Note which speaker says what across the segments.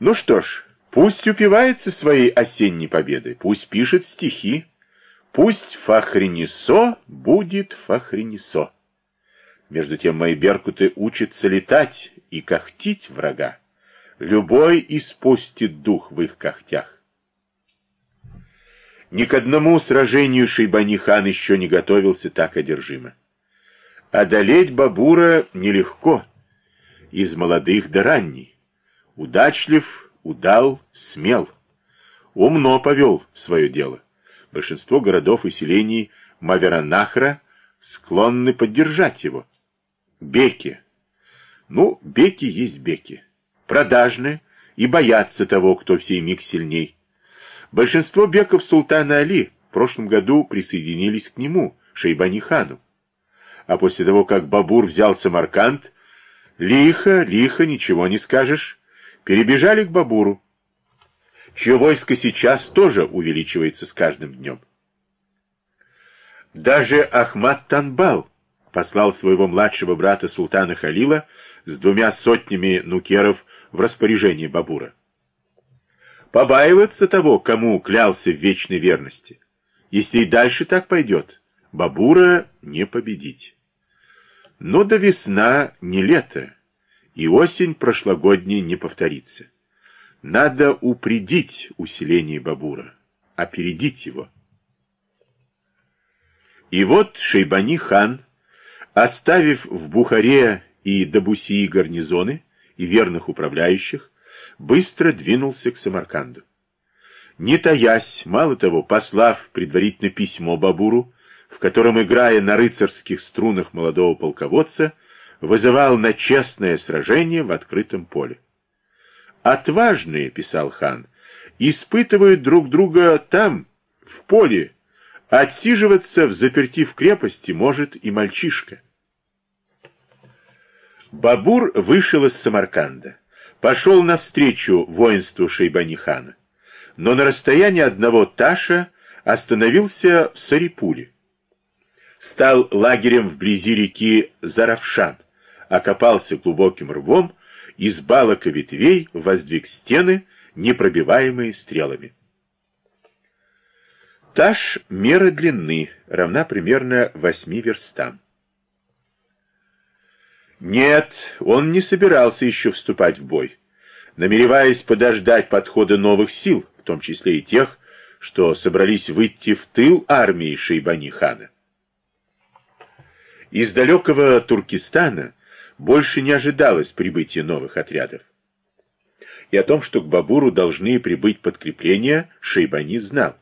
Speaker 1: Ну что ж, пусть упивается своей осенней победой, пусть пишет стихи, пусть Фахренесо будет Фахренесо. Между тем мои беркуты учатся летать и когтить врага. Любой испустит дух в их когтях. Ни к одному сражению Шейбани-хан еще не готовился так одержимо. Одолеть Бабура нелегко, из молодых до ранней. Удачлив, удал, смел. Умно повел свое дело. Большинство городов и селений Маверанахра склонны поддержать его. Беки. Ну, беки есть беки. Продажны и боятся того, кто в сей миг сильней. Большинство беков султана Али в прошлом году присоединились к нему, Шейбани-хану. А после того, как Бабур взял Самарканд, лихо, лихо, ничего не скажешь, перебежали к Бабуру, чье войско сейчас тоже увеличивается с каждым днем. Даже Ахмад Танбал послал своего младшего брата султана Халила с двумя сотнями нукеров в распоряжении Бабура. Побаиваться того, кому клялся в вечной верности. Если и дальше так пойдет, Бабура не победить. Но до весна не лето, и осень прошлогодней не повторится. Надо упредить усиление Бабура, опередить его. И вот Шейбани-хан, оставив в Бухаре и Дабусии гарнизоны и верных управляющих, быстро двинулся к Самарканду. Не таясь, мало того, послав предварительно письмо Бабуру, в котором, играя на рыцарских струнах молодого полководца, вызывал на честное сражение в открытом поле. «Отважные», — писал хан, — «испытывают друг друга там, в поле. Отсиживаться в заперти в крепости может и мальчишка». Бабур вышел из Самарканда, пошел навстречу воинству Шейбани-хана, но на расстоянии одного таша остановился в Сарипуле стал лагерем вблизи реки Заравшан, окопался глубоким рвом, из балок и ветвей воздвиг стены, непробиваемые стрелами. Таш мера длины равна примерно восьми верстам. Нет, он не собирался еще вступать в бой, намереваясь подождать подхода новых сил, в том числе и тех, что собрались выйти в тыл армии Шейбани-хана. Из далекого Туркестана больше не ожидалось прибытия новых отрядов. И о том, что к Бабуру должны прибыть подкрепления, Шейбани знал.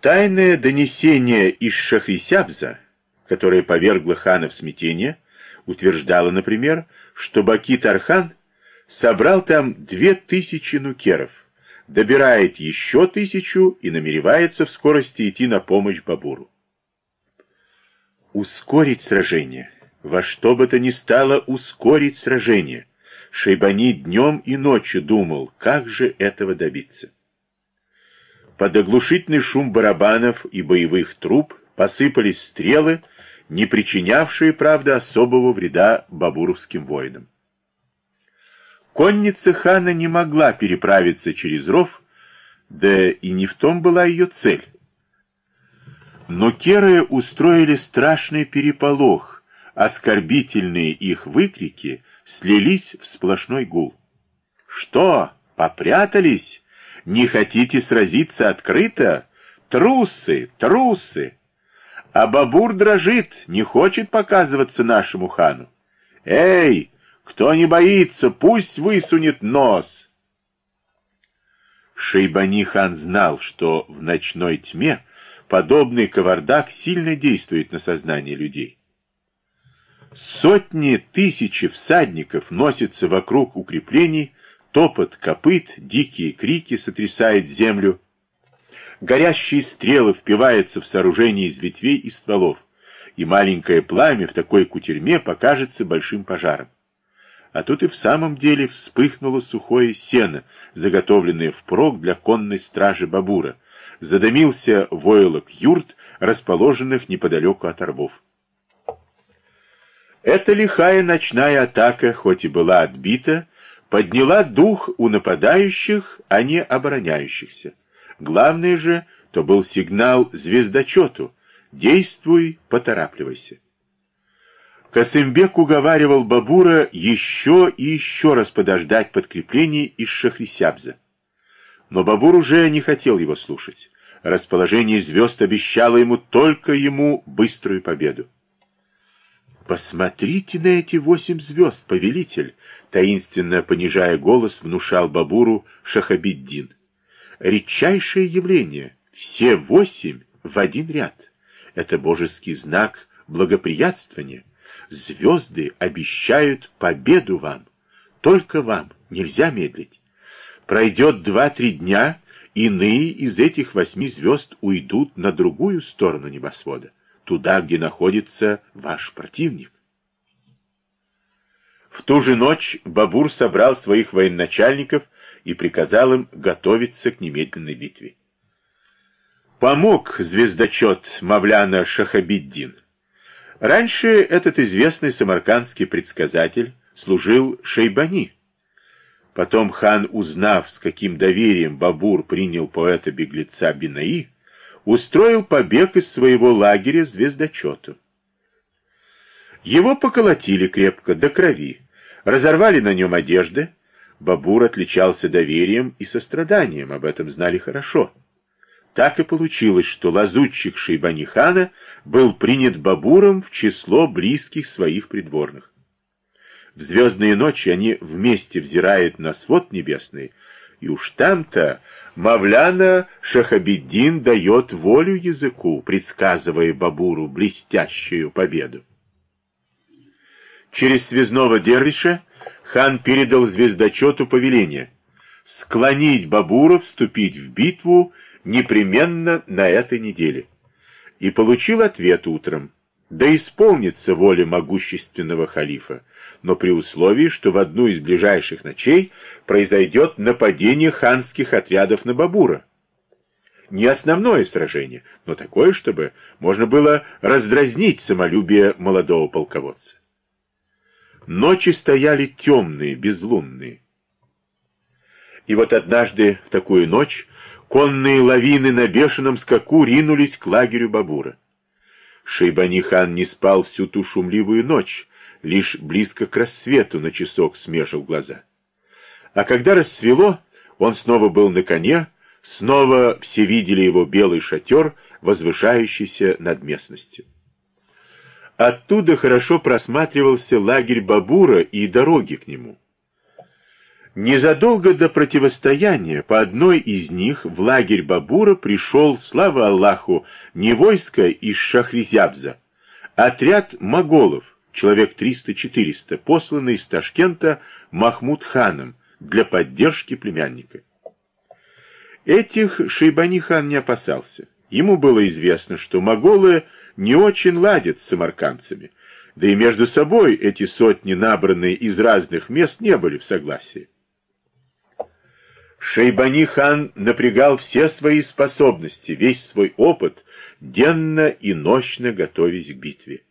Speaker 1: Тайное донесение из Шахрисябза, которое повергло хана в смятение, утверждало, например, что Баки-Тархан собрал там две тысячи нукеров, добирает еще тысячу и намеревается в скорости идти на помощь Бабуру ускорить сражение. Во что бы то ни стало ускорить сражение. Шейбани днем и ночью думал, как же этого добиться. Под оглушительный шум барабанов и боевых труб посыпались стрелы, не причинявшие, правда, особого вреда бабуровским воинам. Конница хана не могла переправиться через ров, да и не в том была ее цель. Но керы устроили страшный переполох, оскорбительные их выкрики слились в сплошной гул. «Что, попрятались? Не хотите сразиться открыто? Трусы, трусы!» А Бабур дрожит, не хочет показываться нашему хану. «Эй, кто не боится, пусть высунет нос!» Шейбани хан знал, что в ночной тьме подобный кавардак сильно действует на сознание людей. Сотни, тысячи всадников носятся вокруг укреплений, топот копыт, дикие крики сотрясает землю. Горящие стрелы впиваются в сооружение из ветвей и стволов, и маленькое пламя в такой кутерьме покажется большим пожаром. А тут и в самом деле вспыхнуло сухое сено, заготовленное впрок для конной стражи Бабура, задымился войлок юрт, расположенных неподалеку от рвов. Эта лихая ночная атака, хоть и была отбита, подняла дух у нападающих, а не обороняющихся. Главное же, то был сигнал звездочету «Действуй, поторапливайся». Касымбек уговаривал Бабура еще и еще раз подождать подкреплений из Шахрисябза. Но Бабур уже не хотел его слушать. Расположение звезд обещало ему только ему быструю победу. «Посмотрите на эти восемь звезд, повелитель!» Таинственно понижая голос, внушал Бабуру Шахабиддин. «Редчайшее явление. Все восемь в один ряд. Это божеский знак благоприятствования. Звезды обещают победу вам. Только вам. Нельзя медлить. Пройдет два-три дня, иные из этих восьми звезд уйдут на другую сторону небосвода туда, где находится ваш противник. В ту же ночь Бабур собрал своих военачальников и приказал им готовиться к немедленной битве. Помог звездочет Мавляна Шахабиддин. Раньше этот известный самаркандский предсказатель служил Шейбани. Потом хан, узнав, с каким доверием Бабур принял поэта-беглеца Бинаи, устроил побег из своего лагеря звездочету. Его поколотили крепко, до крови, разорвали на нем одежды. Бабур отличался доверием и состраданием, об этом знали хорошо. Так и получилось, что лазутчик Шейбанихана был принят Бабуром в число близких своих придворных. В звездные ночи они вместе взирают на свод небесный, и уж там-то Мавляна Шахабиддин дает волю языку, предсказывая Бабуру блестящую победу. Через связного дервиша хан передал звездочету повеление склонить Бабура вступить в битву непременно на этой неделе. И получил ответ утром. Да исполнится воля могущественного халифа но при условии, что в одну из ближайших ночей произойдет нападение ханских отрядов на Бабура. Не основное сражение, но такое, чтобы можно было раздразнить самолюбие молодого полководца. Ночи стояли темные, безлунные. И вот однажды в такую ночь конные лавины на бешеном скаку ринулись к лагерю Бабура. Шейбани-хан не спал всю ту шумливую ночь, лишь близко к рассвету на часок смежил глаза. А когда рассвело, он снова был на коне, снова все видели его белый шатер, возвышающийся над местностью. Оттуда хорошо просматривался лагерь Бабура и дороги к нему. Незадолго до противостояния по одной из них в лагерь Бабура пришел, слава Аллаху, не войско из Шахризябза, отряд моголов, человек 300-400, посланный из Ташкента Махмуд ханом для поддержки племянника. Этих Шейбани-хан не опасался. Ему было известно, что моголы не очень ладят с самаркандцами, да и между собой эти сотни, набранные из разных мест, не были в согласии. Шейбани-хан напрягал все свои способности, весь свой опыт, денно и ночно готовясь к битве.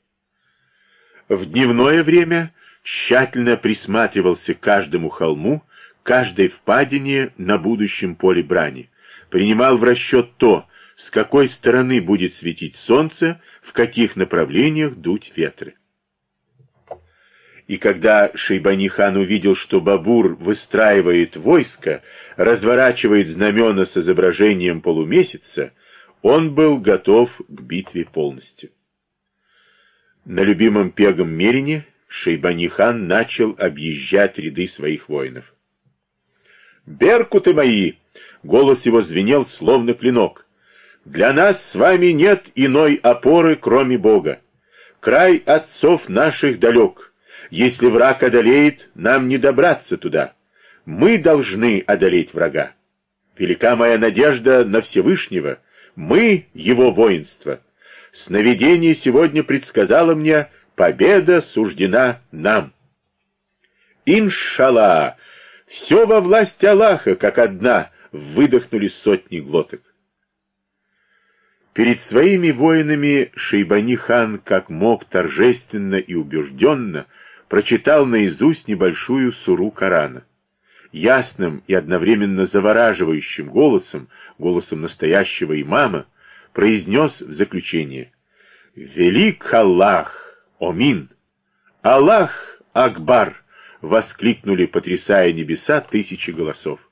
Speaker 1: В дневное время тщательно присматривался к каждому холму, каждой впадине на будущем поле брани, принимал в расчет то, с какой стороны будет светить солнце, в каких направлениях дуть ветры. И когда Шейбани-хан увидел, что Бабур выстраивает войско, разворачивает знамена с изображением полумесяца, он был готов к битве полностью. На любимом пегом Мерине Шейбани-хан начал объезжать ряды своих воинов. «Беркуты мои!» — голос его звенел, словно клинок. «Для нас с вами нет иной опоры, кроме Бога. Край отцов наших далек. Если враг одолеет, нам не добраться туда. Мы должны одолеть врага. Велика моя надежда на Всевышнего. Мы — его воинство». Сновидение сегодня предсказало мне, победа суждена нам. Иншалла! Все во власти Аллаха, как одна, выдохнули сотни глоток. Перед своими воинами Шейбани-хан, как мог торжественно и убежденно, прочитал наизусть небольшую суру Корана. ясным и одновременно завораживающим голосом, голосом настоящего имама, произнес в заключение «Велик Аллах! Омин! Аллах Акбар!» воскликнули, потрясая небеса, тысячи голосов.